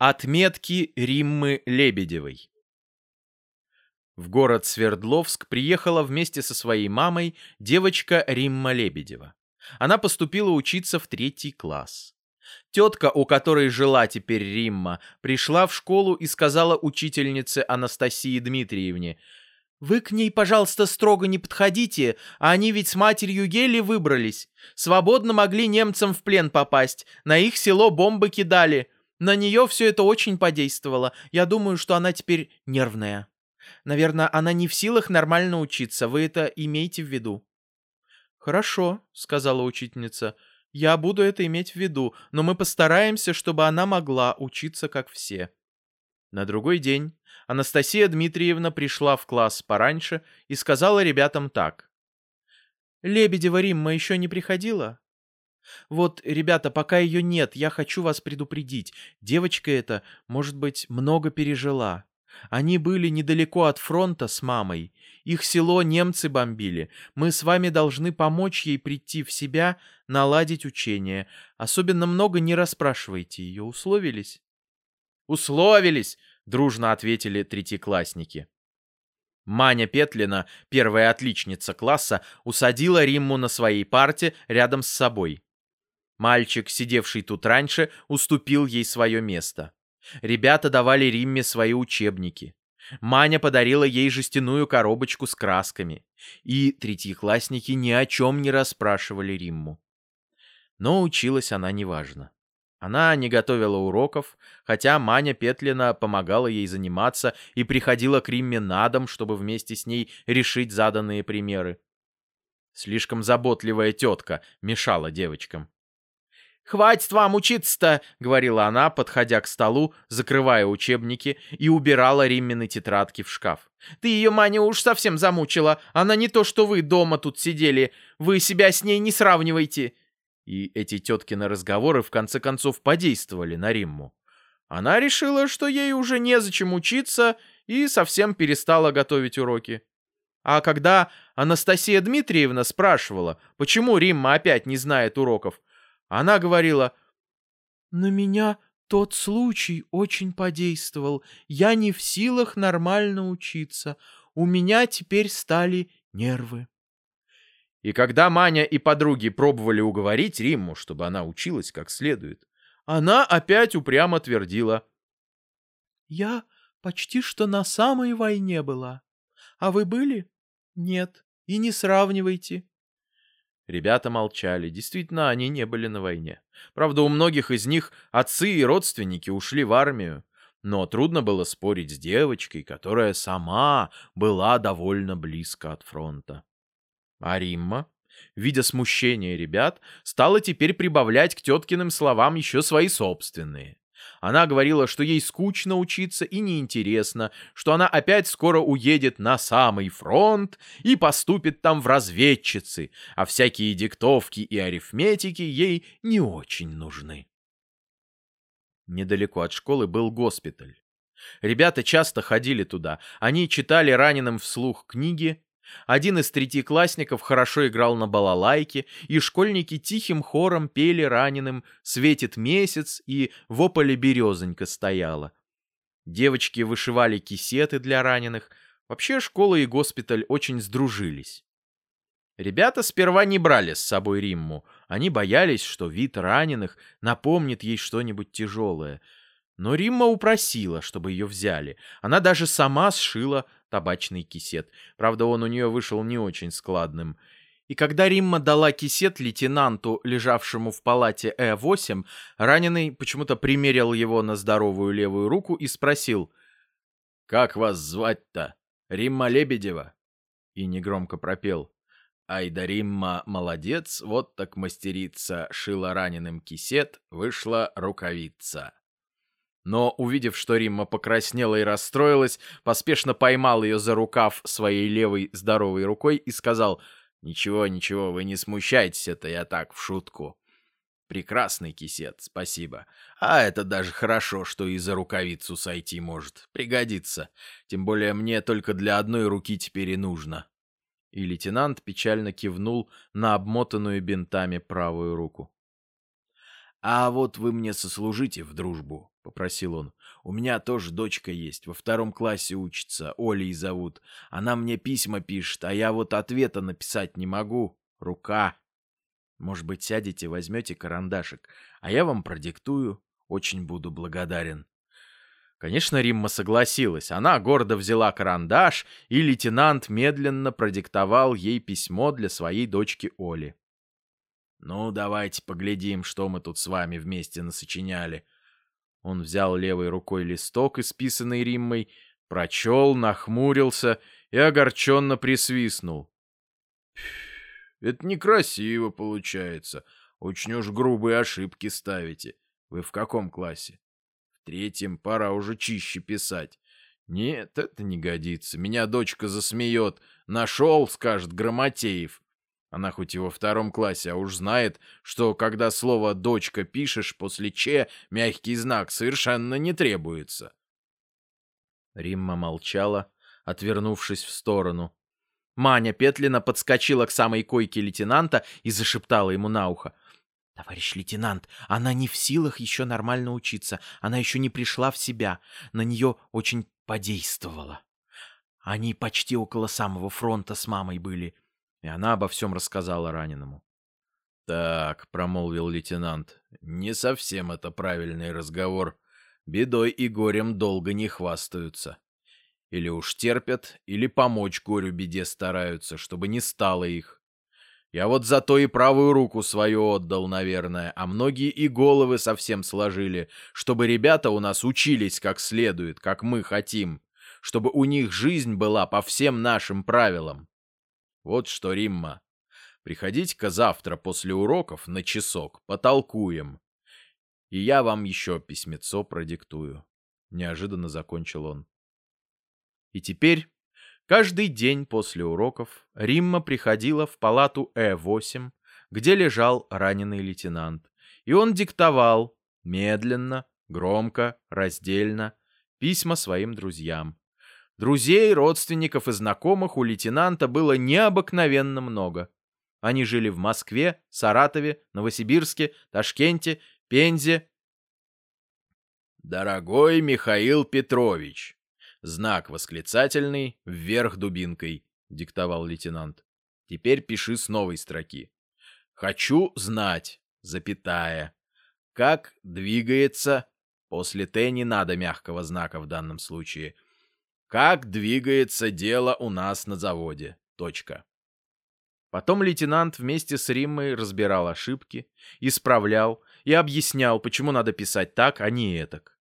Отметки Риммы Лебедевой В город Свердловск приехала вместе со своей мамой девочка Римма Лебедева. Она поступила учиться в третий класс. Тетка, у которой жила теперь Римма, пришла в школу и сказала учительнице Анастасии Дмитриевне, «Вы к ней, пожалуйста, строго не подходите, а они ведь с матерью еле выбрались. Свободно могли немцам в плен попасть, на их село бомбы кидали». На нее все это очень подействовало. Я думаю, что она теперь нервная. Наверное, она не в силах нормально учиться. Вы это имейте в виду. Хорошо, сказала учительница. Я буду это иметь в виду, но мы постараемся, чтобы она могла учиться как все. На другой день Анастасия Дмитриевна пришла в класс пораньше и сказала ребятам так. «Лебедева Римма еще не приходила? Вот, ребята, пока ее нет, я хочу вас предупредить. Девочка эта, может быть, много пережила. Они были недалеко от фронта с мамой. Их село немцы бомбили. Мы с вами должны помочь ей прийти в себя, наладить учение. Особенно много не расспрашивайте ее. Условились? Условились, дружно ответили третьеклассники. Маня Петлина, первая отличница класса, усадила Римму на своей парте рядом с собой. Мальчик, сидевший тут раньше, уступил ей свое место. Ребята давали Римме свои учебники. Маня подарила ей жестяную коробочку с красками. И третьеклассники ни о чем не расспрашивали Римму. Но училась она неважно. Она не готовила уроков, хотя Маня Петлина помогала ей заниматься и приходила к Римме на дом, чтобы вместе с ней решить заданные примеры. Слишком заботливая тетка мешала девочкам. «Хватит вам учиться-то!» — говорила она, подходя к столу, закрывая учебники и убирала Риммины тетрадки в шкаф. «Ты ее, Маня, уж совсем замучила. Она не то, что вы дома тут сидели. Вы себя с ней не сравнивайте!» И эти теткины разговоры в конце концов подействовали на Римму. Она решила, что ей уже незачем учиться, и совсем перестала готовить уроки. А когда Анастасия Дмитриевна спрашивала, почему Римма опять не знает уроков, она говорила, «На меня тот случай очень подействовал. Я не в силах нормально учиться. У меня теперь стали нервы». И когда Маня и подруги пробовали уговорить Римму, чтобы она училась как следует, она опять упрямо твердила. «Я почти что на самой войне была. А вы были? Нет. И не сравнивайте. Ребята молчали. Действительно, они не были на войне. Правда, у многих из них отцы и родственники ушли в армию. Но трудно было спорить с девочкой, которая сама была довольно близко от фронта. А Римма, видя смущение ребят, стала теперь прибавлять к теткиным словам еще свои собственные. Она говорила, что ей скучно учиться и неинтересно, что она опять скоро уедет на самый фронт и поступит там в разведчицы, а всякие диктовки и арифметики ей не очень нужны. Недалеко от школы был госпиталь. Ребята часто ходили туда. Они читали раненым вслух книги, один из третьеклассников хорошо играл на балалайке, и школьники тихим хором пели раненым «Светит месяц» и «В ополе березонька стояла». Девочки вышивали кисеты для раненых. Вообще школа и госпиталь очень сдружились. Ребята сперва не брали с собой Римму. Они боялись, что вид раненых напомнит ей что-нибудь тяжелое. Но Римма упросила, чтобы ее взяли. Она даже сама сшила табачный кисет. Правда, он у нее вышел не очень складным. И когда Римма дала кисет лейтенанту, лежавшему в палате Э8, раненый почему-то примерил его на здоровую левую руку и спросил «Как вас звать-то? Римма Лебедева?» И негромко пропел «Ай да Римма молодец, вот так мастерица, шила раненым кисет, вышла рукавица» но, увидев, что Римма покраснела и расстроилась, поспешно поймал ее за рукав своей левой здоровой рукой и сказал «Ничего, ничего, вы не смущайтесь, это я так, в шутку». Прекрасный кисет, спасибо. А это даже хорошо, что и за рукавицу сойти может. Пригодится. Тем более мне только для одной руки теперь и нужно. И лейтенант печально кивнул на обмотанную бинтами правую руку. «А вот вы мне сослужите в дружбу», — попросил он. «У меня тоже дочка есть, во втором классе учится, Олей зовут. Она мне письма пишет, а я вот ответа написать не могу. Рука. Может быть, сядете, возьмете карандашик, а я вам продиктую. Очень буду благодарен». Конечно, Римма согласилась. Она гордо взяла карандаш, и лейтенант медленно продиктовал ей письмо для своей дочки Оли. «Ну, давайте поглядим, что мы тут с вами вместе насочиняли». Он взял левой рукой листок, исписанный Риммой, прочел, нахмурился и огорченно присвистнул. «Это некрасиво получается. Очень уж грубые ошибки ставите. Вы в каком классе?» «В третьем пора уже чище писать». «Нет, это не годится. Меня дочка засмеет. Нашел, — скажет Грамотеев. Она хоть и во втором классе, а уж знает, что когда слово «дочка» пишешь, после «че» мягкий знак совершенно не требуется. Римма молчала, отвернувшись в сторону. Маня Петлина подскочила к самой койке лейтенанта и зашептала ему на ухо. «Товарищ лейтенант, она не в силах еще нормально учиться. Она еще не пришла в себя. На нее очень подействовало. Они почти около самого фронта с мамой были. И она обо всем рассказала раненому. «Так», — промолвил лейтенант, — «не совсем это правильный разговор. Бедой и горем долго не хвастаются. Или уж терпят, или помочь горю-беде стараются, чтобы не стало их. Я вот зато и правую руку свою отдал, наверное, а многие и головы совсем сложили, чтобы ребята у нас учились как следует, как мы хотим, чтобы у них жизнь была по всем нашим правилам. Вот что, Римма, приходите-ка завтра после уроков на часок, потолкуем. И я вам еще письмецо продиктую. Неожиданно закончил он. И теперь, каждый день после уроков, Римма приходила в палату Э8, где лежал раненый лейтенант. И он диктовал, медленно, громко, раздельно, письма своим друзьям. Друзей, родственников и знакомых у лейтенанта было необыкновенно много. Они жили в Москве, Саратове, Новосибирске, Ташкенте, Пензе. «Дорогой Михаил Петрович!» Знак восклицательный, вверх дубинкой, диктовал лейтенант. Теперь пиши с новой строки. «Хочу знать, запятая, как двигается...» После «Т» не надо мягкого знака в данном случае – как двигается дело у нас на заводе. Точка. Потом лейтенант вместе с Риммой разбирал ошибки, исправлял и объяснял, почему надо писать так, а не этак.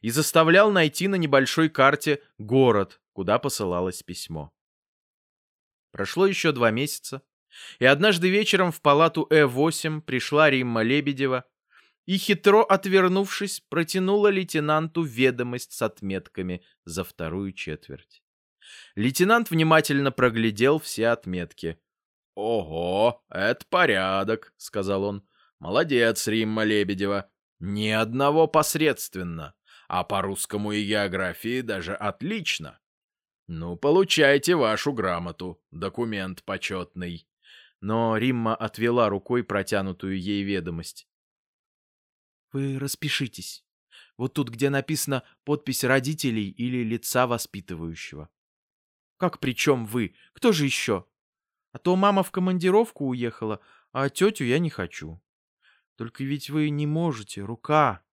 И заставлял найти на небольшой карте город, куда посылалось письмо. Прошло еще два месяца, и однажды вечером в палату Э8 пришла Римма Лебедева и, хитро отвернувшись, протянула лейтенанту ведомость с отметками за вторую четверть. Лейтенант внимательно проглядел все отметки. «Ого, это порядок», — сказал он. «Молодец, Римма Лебедева. Ни одного посредственно, а по русскому и географии даже отлично. Ну, получайте вашу грамоту, документ почетный». Но Римма отвела рукой протянутую ей ведомость. Вы распишитесь. Вот тут, где написано подпись родителей или лица воспитывающего. Как при чем вы? Кто же еще? А то мама в командировку уехала, а тетю я не хочу. Только ведь вы не можете, рука.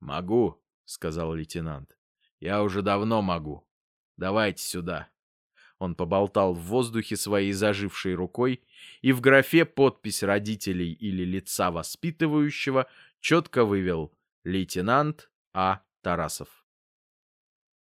Могу, сказал лейтенант. Я уже давно могу. Давайте сюда. Он поболтал в воздухе своей зажившей рукой, и в графе подпись родителей или лица воспитывающего четко вывел «Лейтенант А. Тарасов».